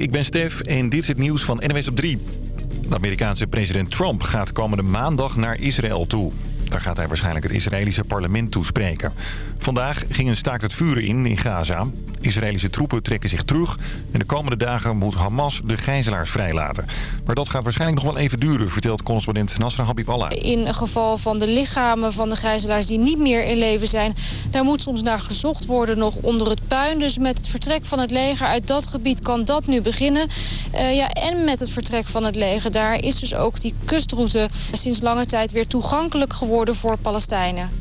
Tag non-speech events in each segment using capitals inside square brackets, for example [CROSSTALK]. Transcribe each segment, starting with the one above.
ik ben Stef en dit is het nieuws van NWS op 3. De Amerikaanse president Trump gaat komende maandag naar Israël toe. Daar gaat hij waarschijnlijk het Israëlische parlement toespreken. Vandaag ging een staakt het vuren in in Gaza. Israëlische troepen trekken zich terug. En de komende dagen moet Hamas de gijzelaars vrijlaten. Maar dat gaat waarschijnlijk nog wel even duren, vertelt correspondent Nasra Habib Allah. In een geval van de lichamen van de gijzelaars die niet meer in leven zijn... daar moet soms naar gezocht worden nog onder het puin. Dus met het vertrek van het leger uit dat gebied kan dat nu beginnen. Uh, ja, en met het vertrek van het leger, daar is dus ook die kustroute... sinds lange tijd weer toegankelijk geworden voor Palestijnen.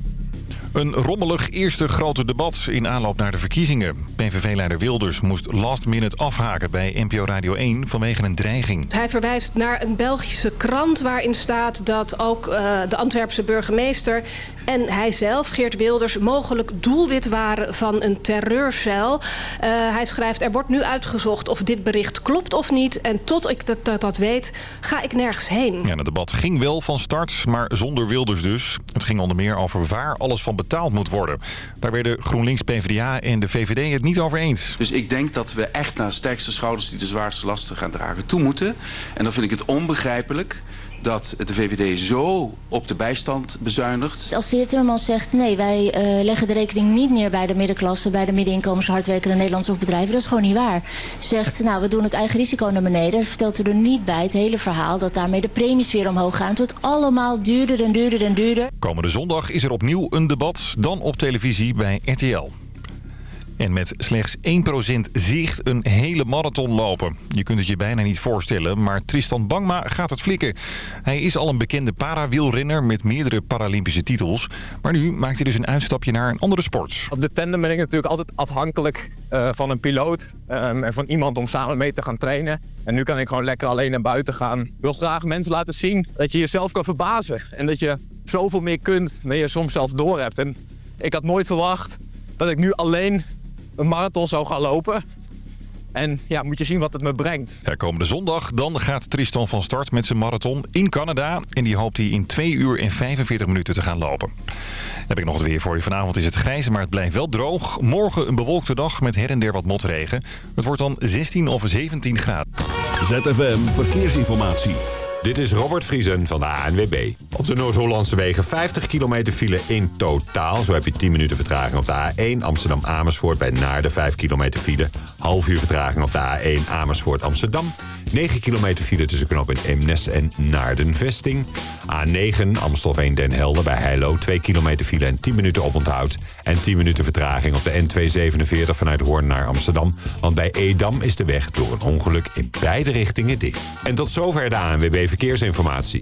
Een rommelig eerste grote debat in aanloop naar de verkiezingen. PVV-leider Wilders moest last minute afhaken bij NPO Radio 1 vanwege een dreiging. Hij verwijst naar een Belgische krant waarin staat dat ook uh, de Antwerpse burgemeester en hij zelf, Geert Wilders, mogelijk doelwit waren van een terreurcel. Uh, hij schrijft, er wordt nu uitgezocht of dit bericht klopt of niet. En tot ik dat, dat, dat weet, ga ik nergens heen. Ja, het debat ging wel van start, maar zonder Wilders dus. Het ging onder meer over waar alles van betaald moet worden. Daar werden GroenLinks, PvdA en de VVD het niet over eens. Dus ik denk dat we echt naar sterkste schouders die de zwaarste lasten gaan dragen toe moeten. En dan vind ik het onbegrijpelijk dat de VVD zo op de bijstand bezuinigt. Als de heer Timmermans zegt... nee, wij uh, leggen de rekening niet neer bij de middenklasse... bij de middeninkomens, hardwerkende Nederlandse of bedrijven... dat is gewoon niet waar. Zegt, nou, we doen het eigen risico naar beneden. Dat vertelt u er niet bij, het hele verhaal... dat daarmee de premies weer omhoog gaan. Het wordt allemaal duurder en duurder en duurder. Komende zondag is er opnieuw een debat, dan op televisie bij RTL. En met slechts 1% zicht een hele marathon lopen. Je kunt het je bijna niet voorstellen, maar Tristan Bangma gaat het flikken. Hij is al een bekende parawielrenner met meerdere Paralympische titels. Maar nu maakt hij dus een uitstapje naar een andere sport. Op de tandem ben ik natuurlijk altijd afhankelijk uh, van een piloot um, en van iemand om samen mee te gaan trainen. En nu kan ik gewoon lekker alleen naar buiten gaan. Ik wil graag mensen laten zien dat je jezelf kan verbazen. En dat je zoveel meer kunt dan je soms zelf doorhebt. En ik had nooit verwacht dat ik nu alleen een marathon zou gaan lopen. En ja, moet je zien wat het me brengt. Ja, komende zondag dan gaat Tristan van start met zijn marathon in Canada. En die hoopt hij in 2 uur en 45 minuten te gaan lopen. Dan heb ik nog het weer voor je. Vanavond is het grijs, maar het blijft wel droog. Morgen een bewolkte dag met her en der wat motregen. Het wordt dan 16 of 17 graden. ZFM Verkeersinformatie. Dit is Robert Vriesen van de ANWB. Op de Noord-Hollandse wegen 50 kilometer file in totaal. Zo heb je 10 minuten vertraging op de A1 Amsterdam-Amersfoort bij Naarden 5 kilometer file. Half uur vertraging op de A1 Amersfoort-Amsterdam. 9 kilometer file tussen knop in Eemnes en Naarden-Vesting. A9 Amstelveen-Den Helder bij Heilo 2 kilometer file en 10 minuten oponthoud. En 10 minuten vertraging op de N247 vanuit Hoorn naar Amsterdam. Want bij Edam is de weg door een ongeluk in beide richtingen dicht. En tot zover de ANWB Verkeersinformatie.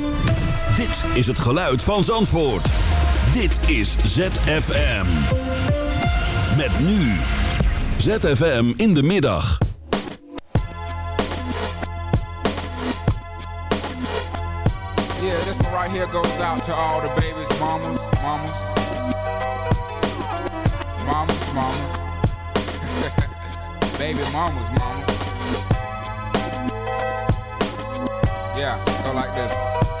Dit is het geluid van Zandvoort. Dit is ZFM. Met nu. ZFM in de middag. Yeah, this one right here goes out to all the babies, mamas, mamas. Mamas, mamas. [LAUGHS] Baby mamas, mamas. Yeah, go like this.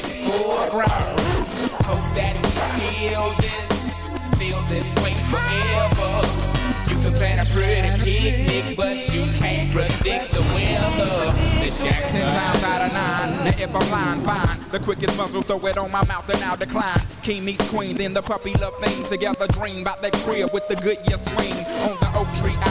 feel this, feel this way forever. You can plan a pretty picnic, but you can't predict the weather. Miss Jackson times out of nine. Now if I'm lying, fine. The quickest muzzle, throw it on my mouth and I'll decline. King meets queen, then the puppy love thing. Together dream about that crib with the good year swing. On the oak tree, I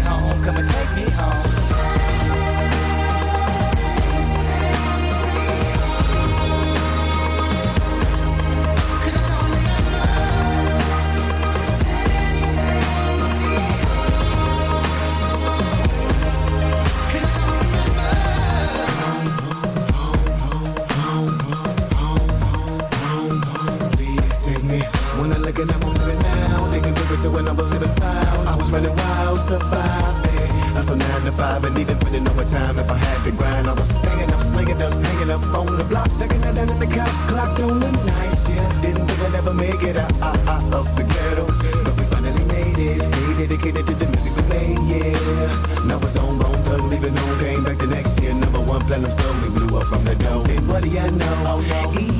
home. Come and take me home. Please take me. When I look at how I'm living now, they can to when I was living. I was running wild, surviving. To five and even putting overtime if I had to grind. I was staying up, slinging up, hanging up on the block, thinking that as the cops clocked on the night shift. Didn't think I'd ever make it out, out, out of the ghetto, but we finally made it. Stay dedicated to the music we made, yeah. Now it's on, bone thug, leaving on, came back the next year. Number one platinum song, we blew up from the dough. And what do you know? Oh, Easy,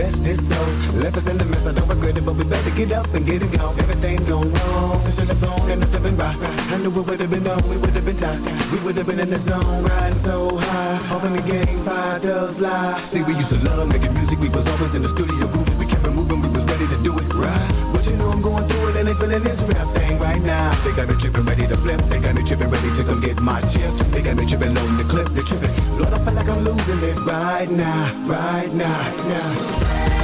rest is so. Left us in the mess, I don't regret it, but we better get up and get it gone. Everything's gone wrong, since you're bone and it's been right. I knew it would have been on, we would have been tight. We would have been in the zone, riding so high. Hoping the game fire does lie. See, we used to love making music, we was always in the studio grooving. We kept it moving, we was ready to do it right. But you know I'm going through it and they feeling this rap right now. They got me tripping, ready to flip. They got me tripping, ready to come get my chips. They got me tripping, loading the clip. They tripping. Lord, I feel like I'm losing it right now, right now, now.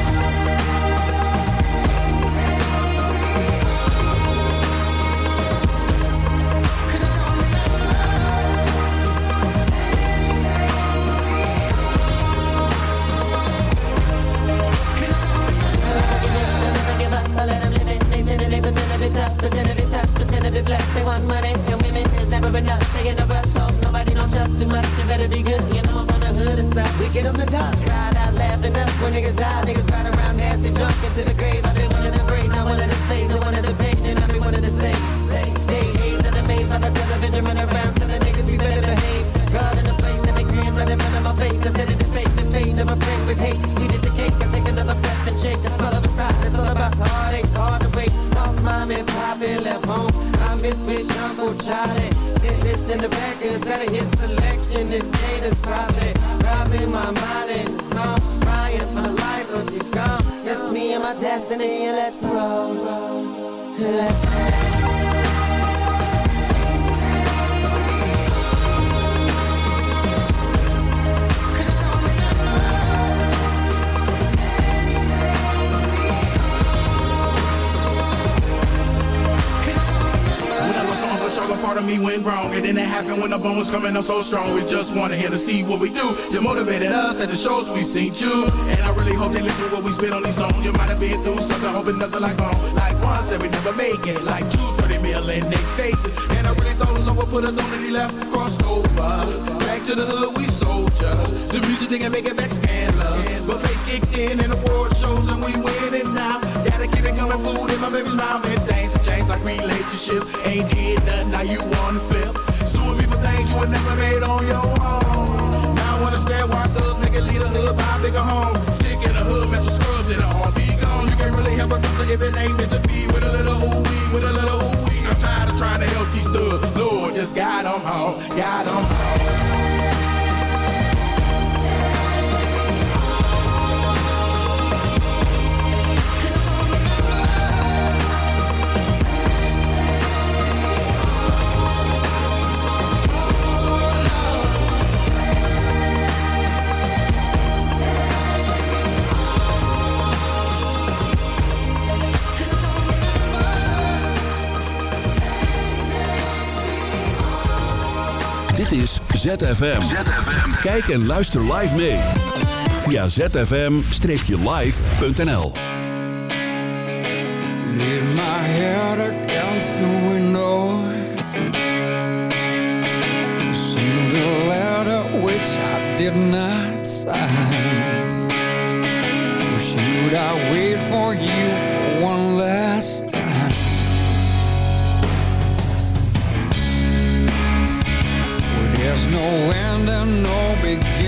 To blessed. They want money and women, it's never enough. They in a rush, hope nobody don't trust too much. You better be good, you know I'm from the hood and stuff. We get on the top, ride out laughing up when niggas die. Niggas ride around nasty, drunk into the grave. I've been one of the brave, not one of the slaves, and one of the pain, and I'll be one of the same. Stay hazed and made by the television, run around the niggas be better behave. God in the place and they grin front of my face. Instead of the fake, the of a break with hate. Seated Miss Wish Uncle Charlie. Sit list in the record, telling his selection is made is probably, probably my mind in the song. Crying for the life of you gone. Just me and my destiny, and let's roll. Let's roll. Lost a part of me went wrong. And then it happened when the bone was coming up so strong. We just wanted here to see what we do. You motivated us at the shows we seen you. And I really hope they listen to what we spit on these songs. You might have been through something, hoping nothing like home. Like one said we never make it. Like two, 30 mil in they faces. And I really thought someone put us on and he left, crossed over. Back to the hood, we soldier. The music didn't make it back scandalous. But fake kicked in and the award shows and we winning now. Keep it coming, food in my baby's mouth. And things have changed like relationships. Ain't did nothing, now you wanna flip. Suing me for things you would never made on your own. Now I understand why thugs make it lead a hood, buy a bigger home. Stick in the hood, mess with scrubs in the arm. Be gone, you can't really help a doctor if it ain't meant to be. With a little ooh wee, with a little ooh wee. I'm tired of trying to help these thugs. Lord, just got them home, got them home. Dit is ZFM. Kijk en luister live mee. Via zfm-live.nl Lean my head against the window. See the letter which I did not sign. Should I wait for you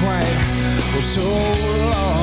quite for so long?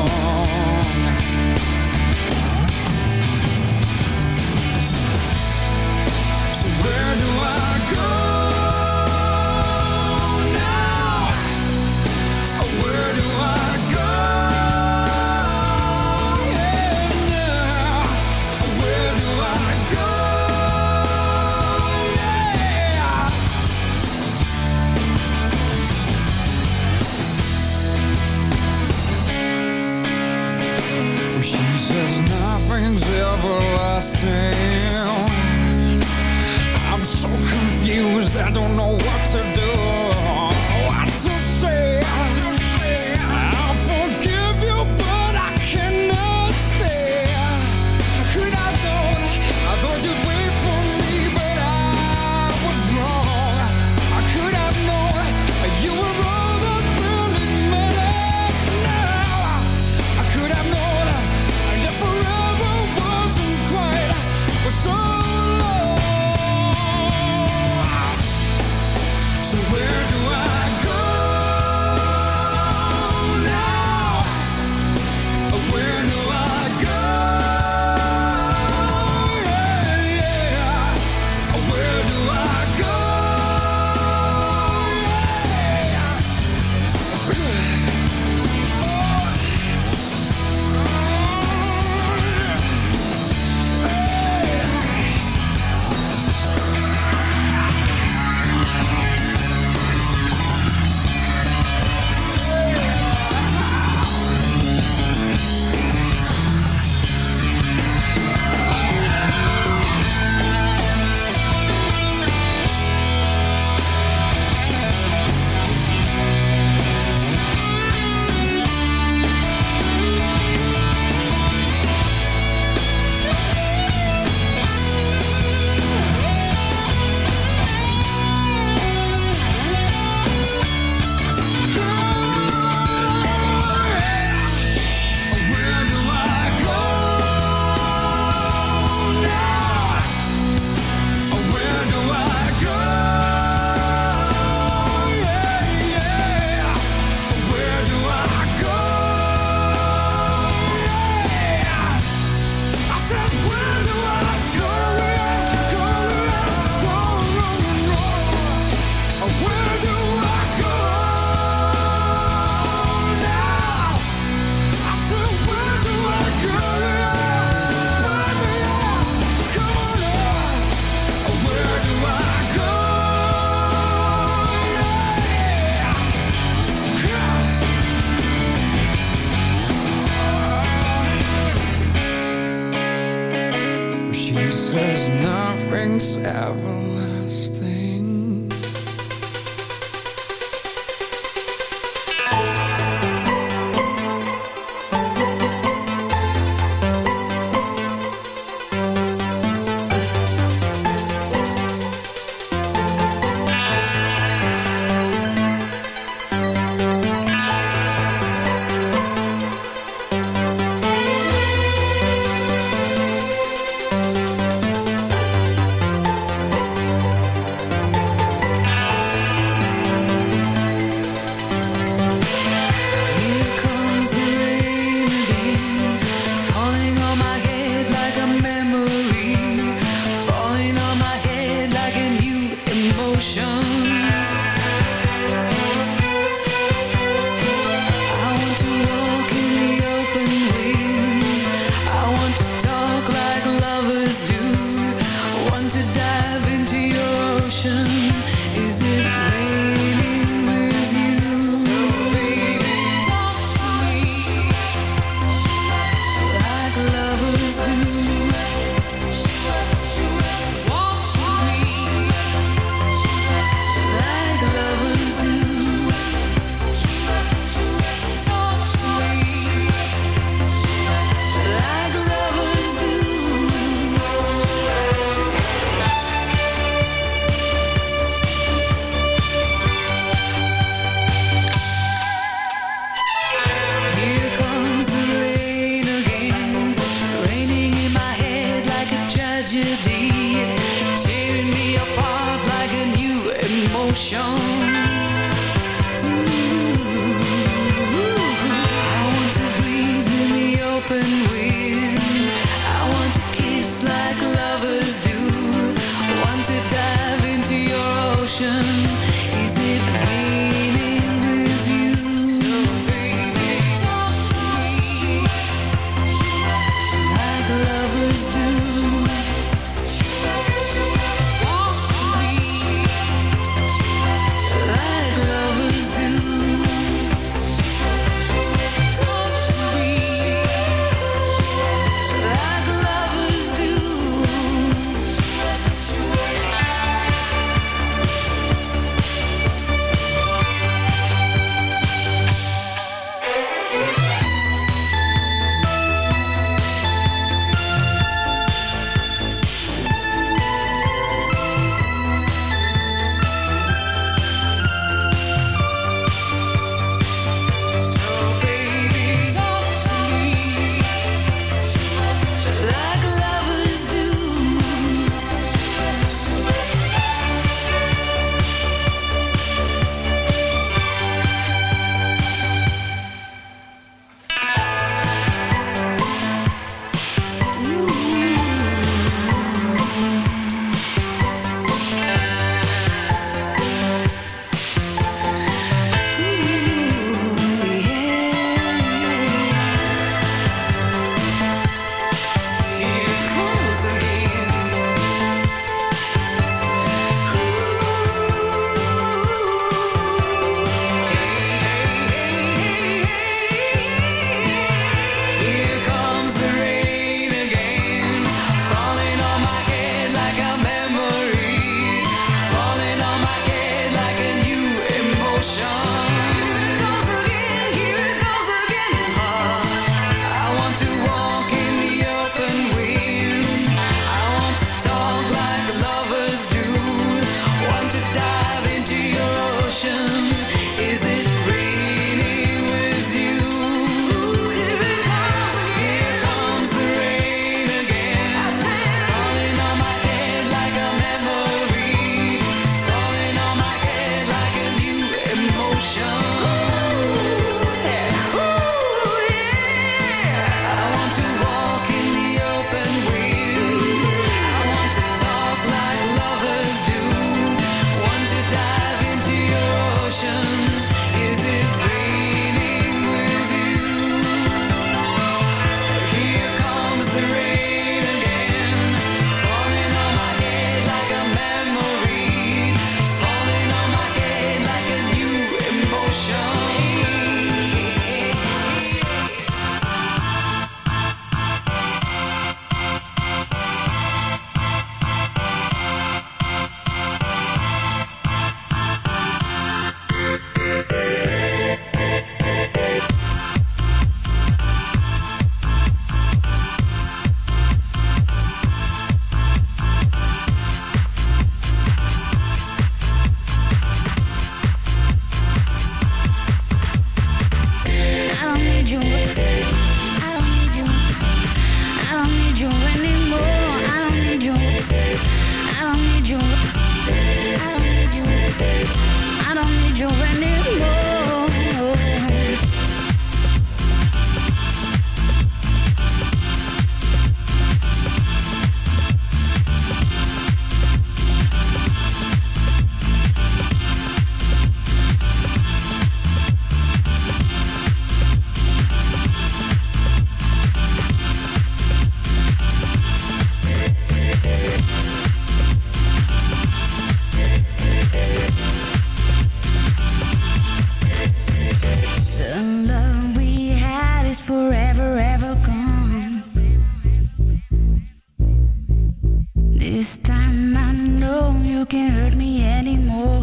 anymore.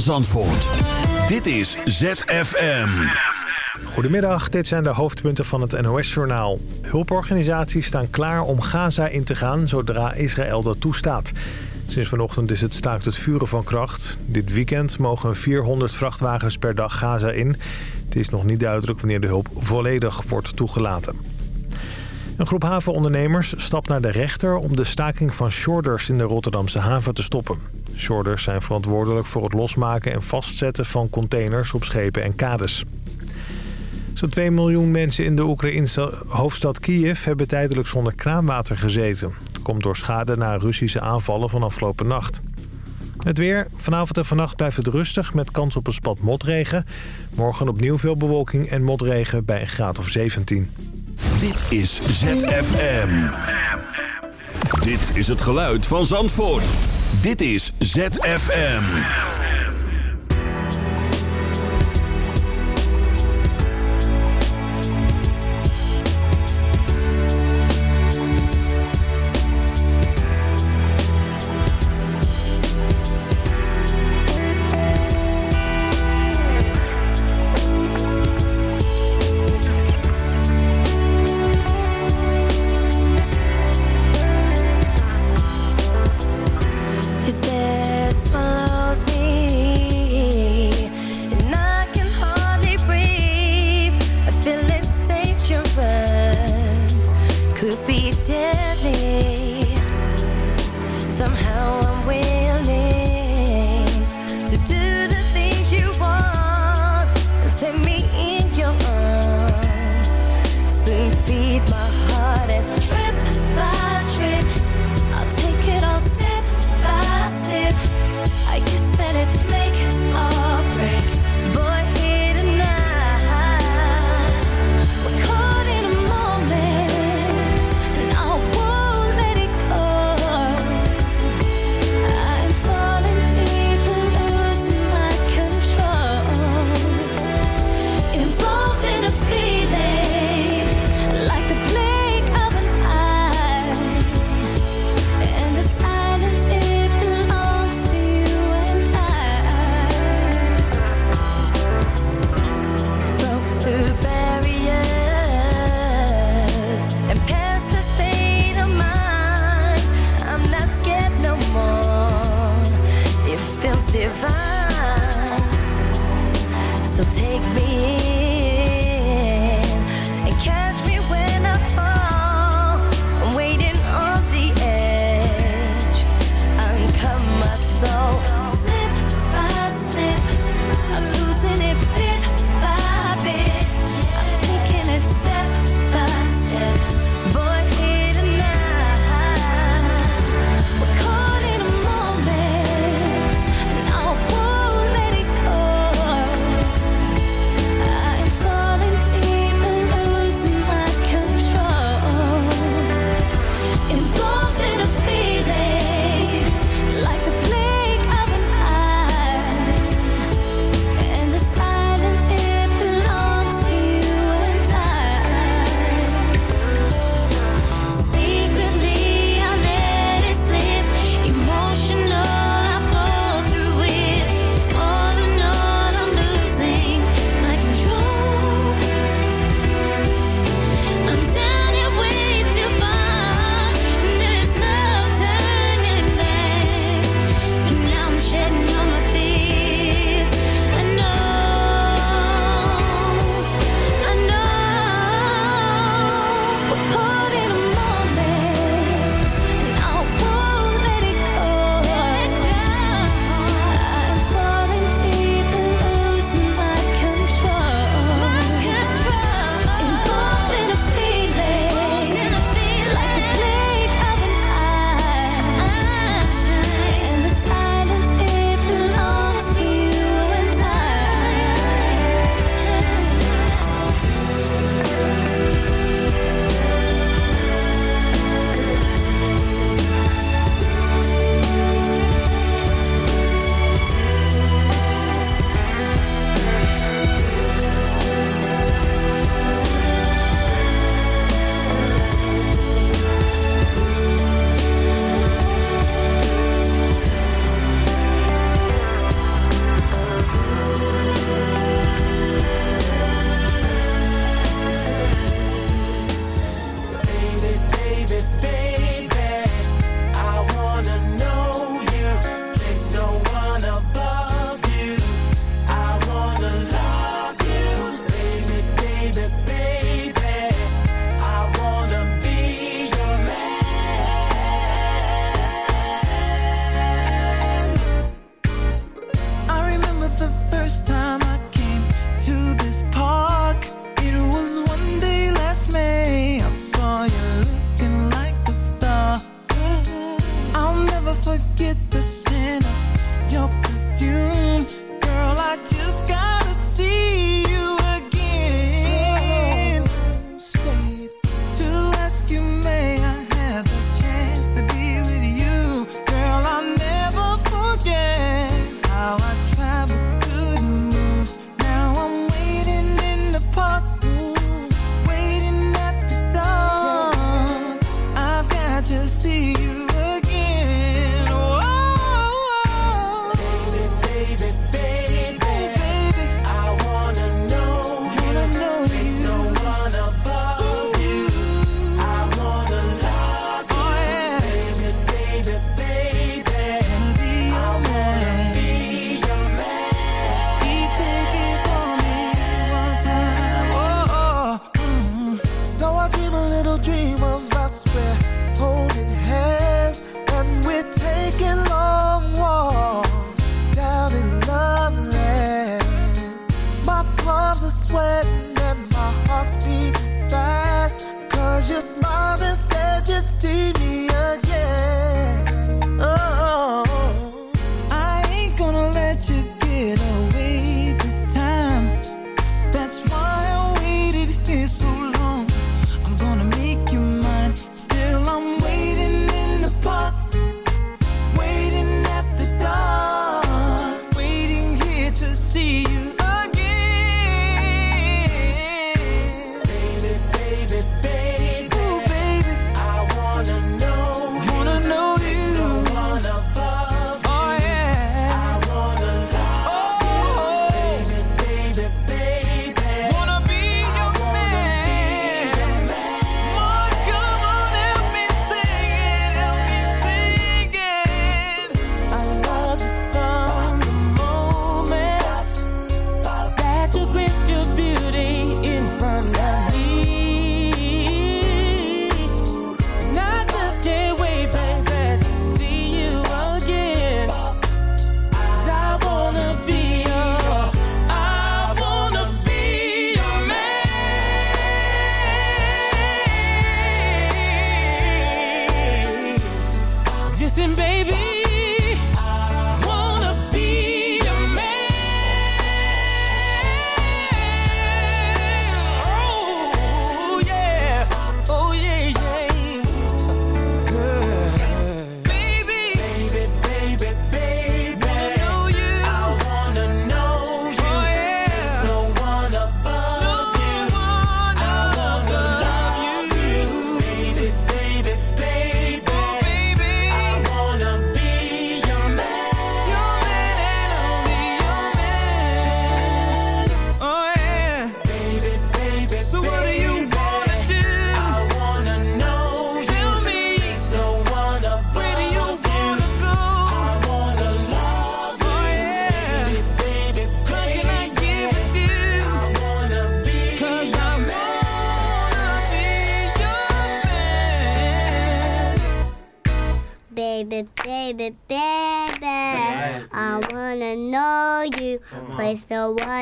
Zandvoort. Dit is ZFM. Goedemiddag, dit zijn de hoofdpunten van het NOS-journaal. Hulporganisaties staan klaar om Gaza in te gaan zodra Israël dat toestaat. Sinds vanochtend is het staakt het vuren van kracht. Dit weekend mogen 400 vrachtwagens per dag Gaza in. Het is nog niet duidelijk wanneer de hulp volledig wordt toegelaten. Een groep havenondernemers stapt naar de rechter om de staking van shorders in de Rotterdamse haven te stoppen. Shorders zijn verantwoordelijk voor het losmaken en vastzetten van containers op schepen en kades. Zo'n 2 miljoen mensen in de Oekraïnse hoofdstad Kiev hebben tijdelijk zonder kraanwater gezeten. Dat komt door schade na Russische aanvallen van afgelopen nacht. Het weer. Vanavond en vannacht blijft het rustig met kans op een spat motregen. Morgen opnieuw veel bewolking en motregen bij een graad of 17. Dit is ZFM. Dit is het geluid van Zandvoort. Dit is ZFM.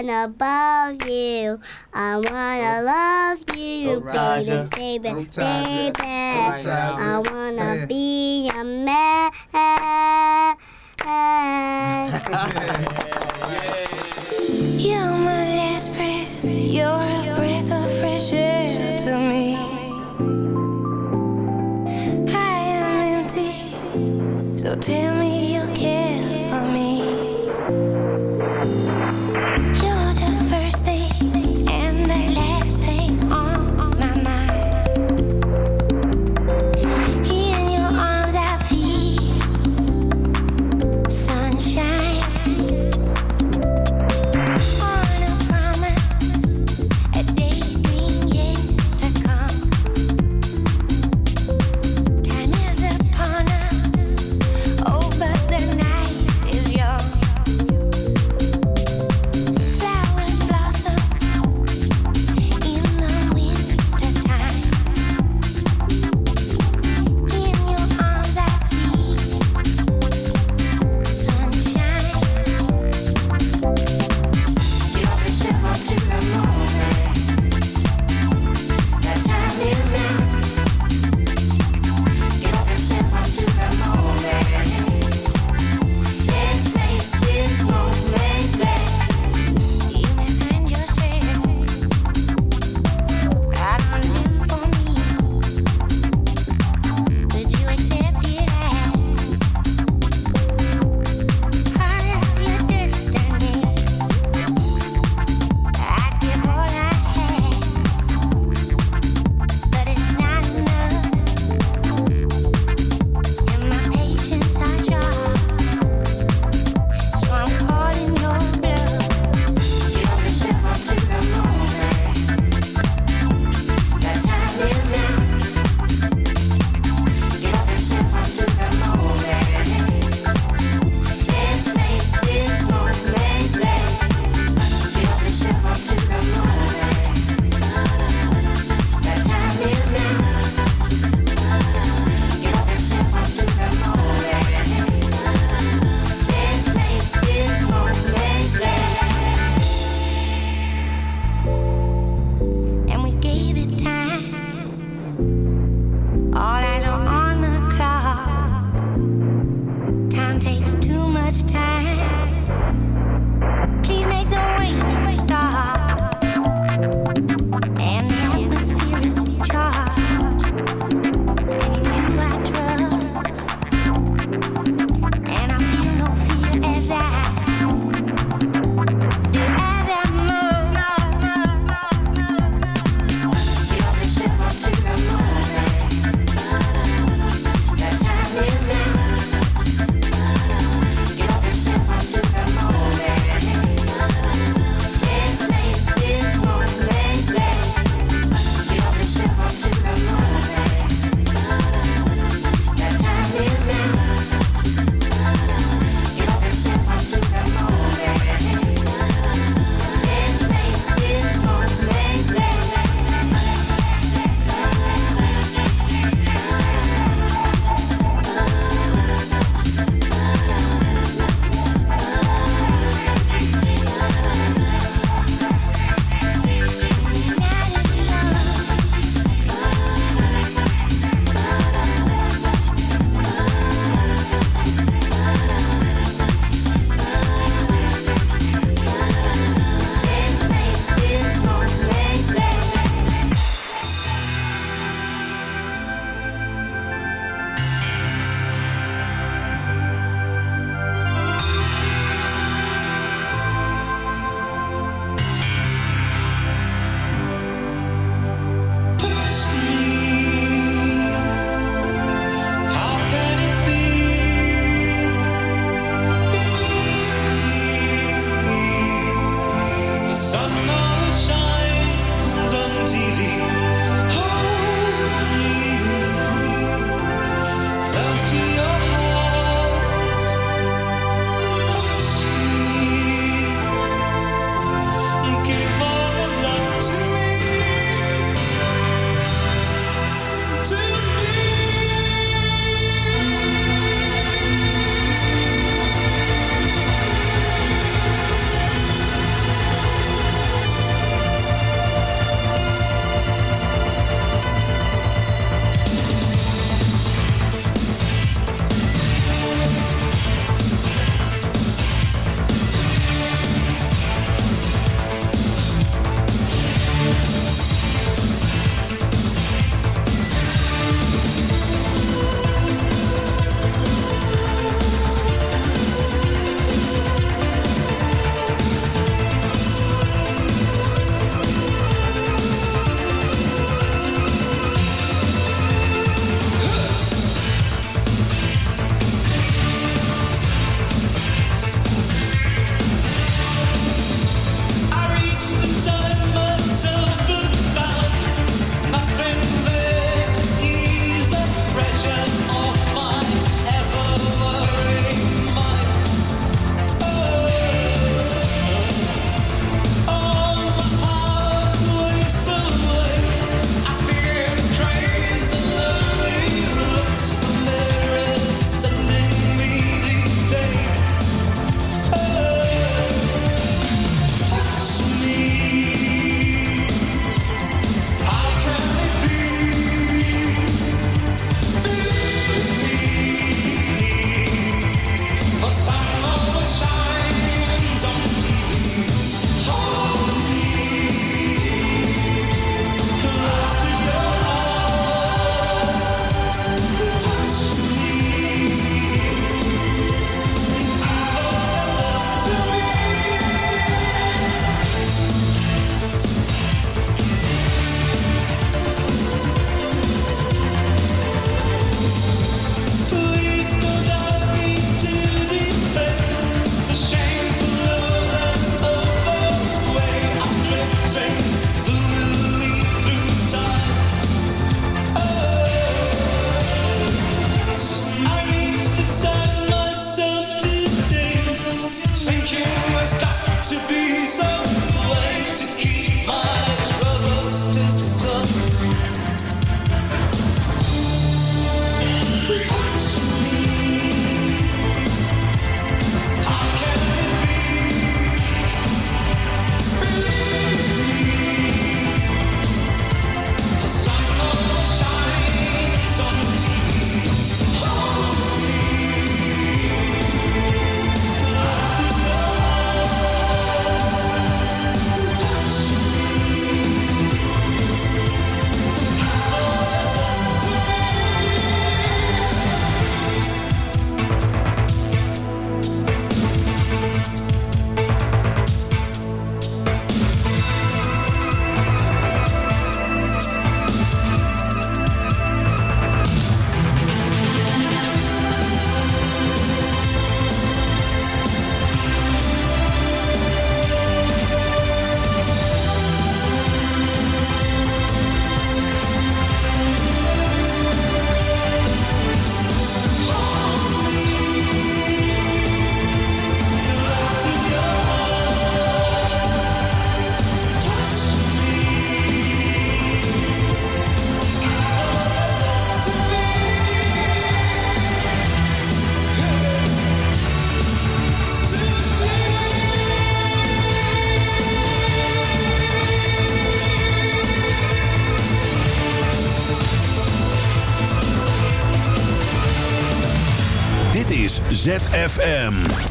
wanna love you. I wanna oh. love you, oh, Raja. baby, baby, oh, baby. I wanna be a man. [LAUGHS] You're my last breath. You're a breath of fresh air to me. I am empty, so tell me.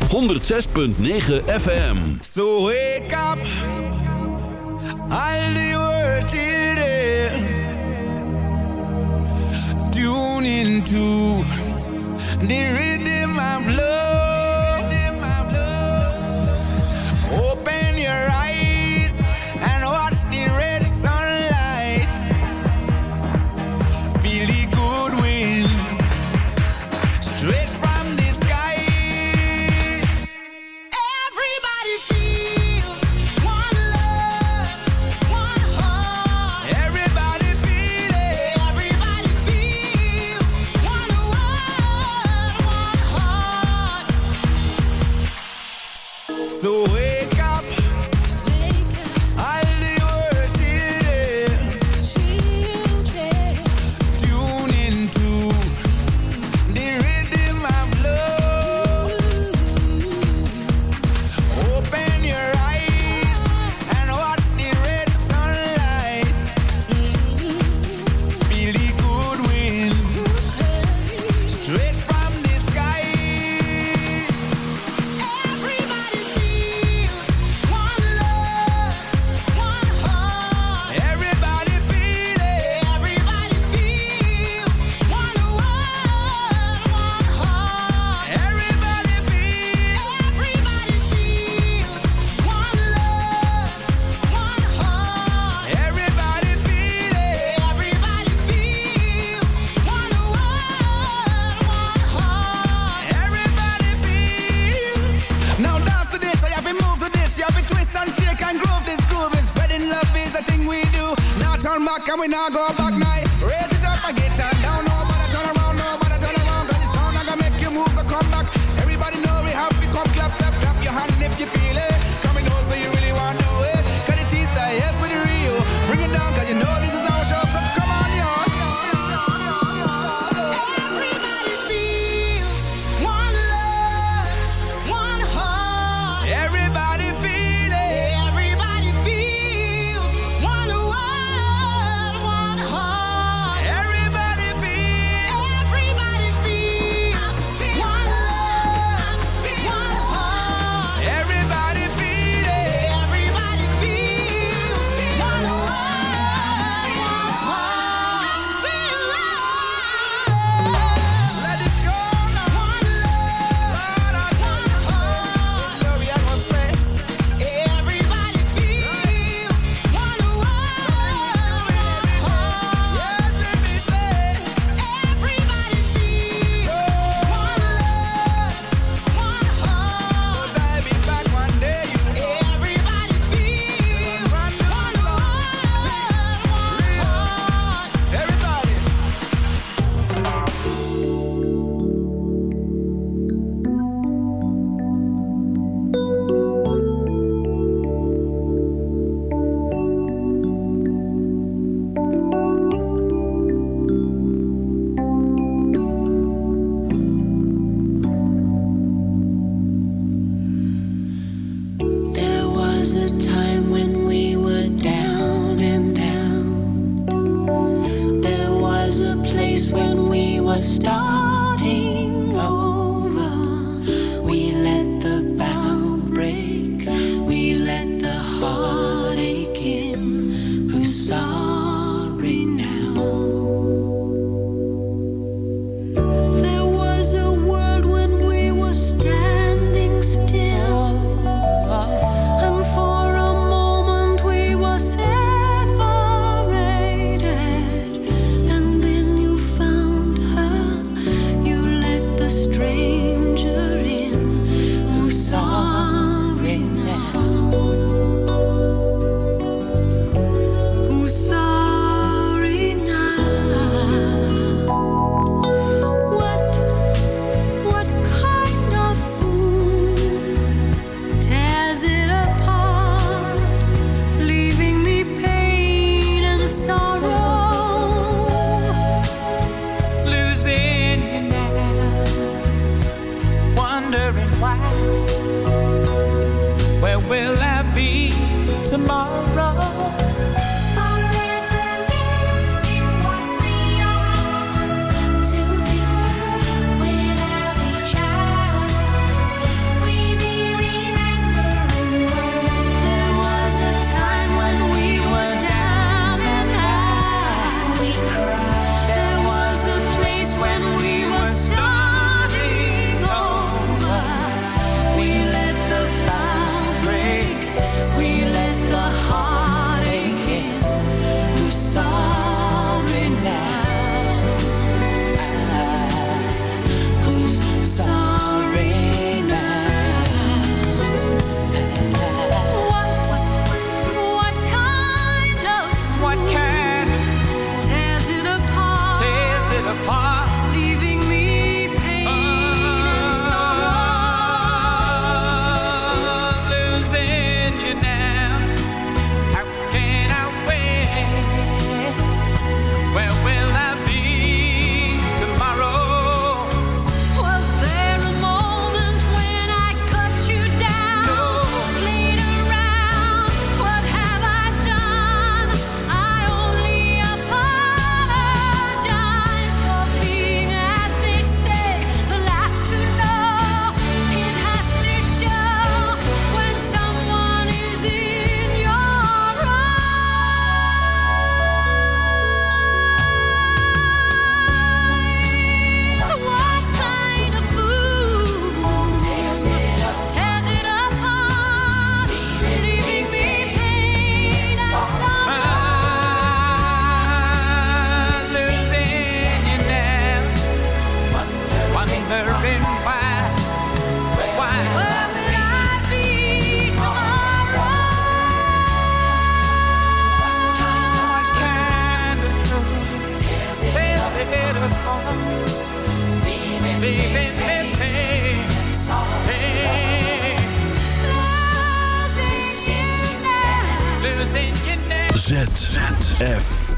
106.9 FM. So wake up, all your children. Tune into the My. ZFM.